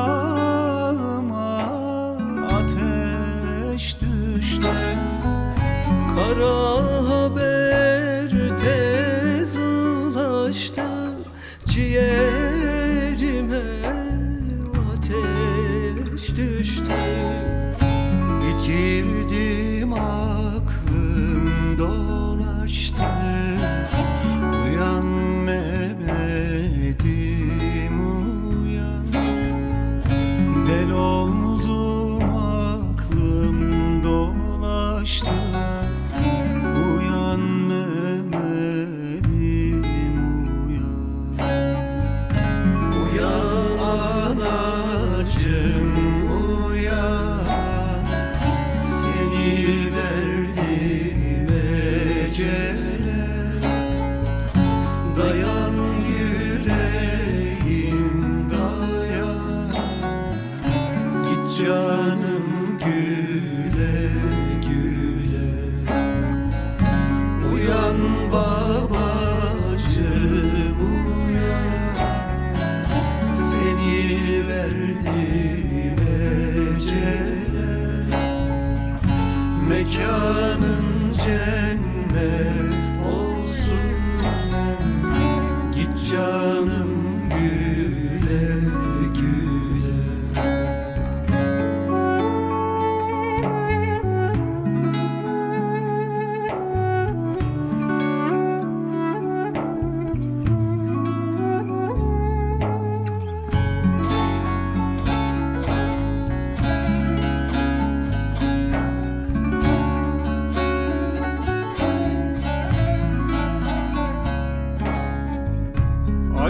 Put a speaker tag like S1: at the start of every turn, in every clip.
S1: Ocağıma ateş düştü. Kara Mekanın cennet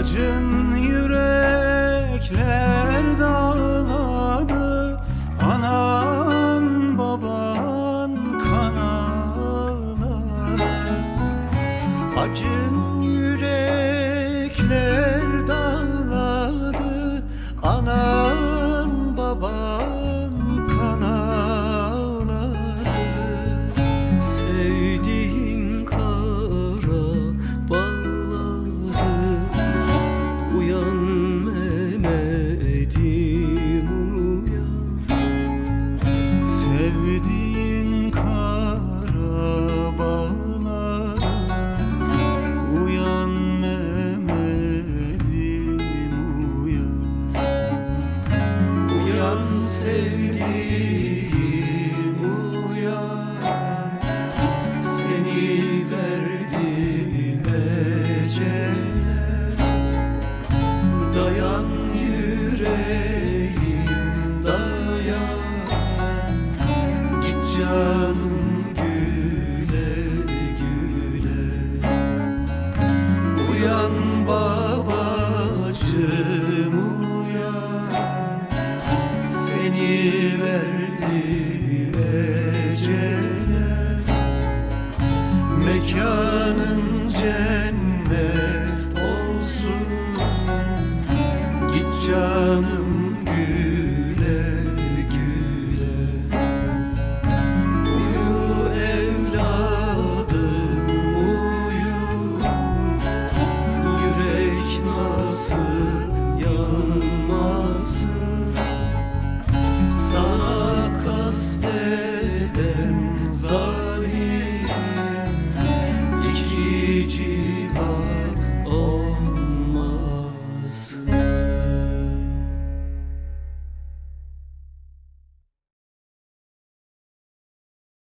S1: Imagine you canım.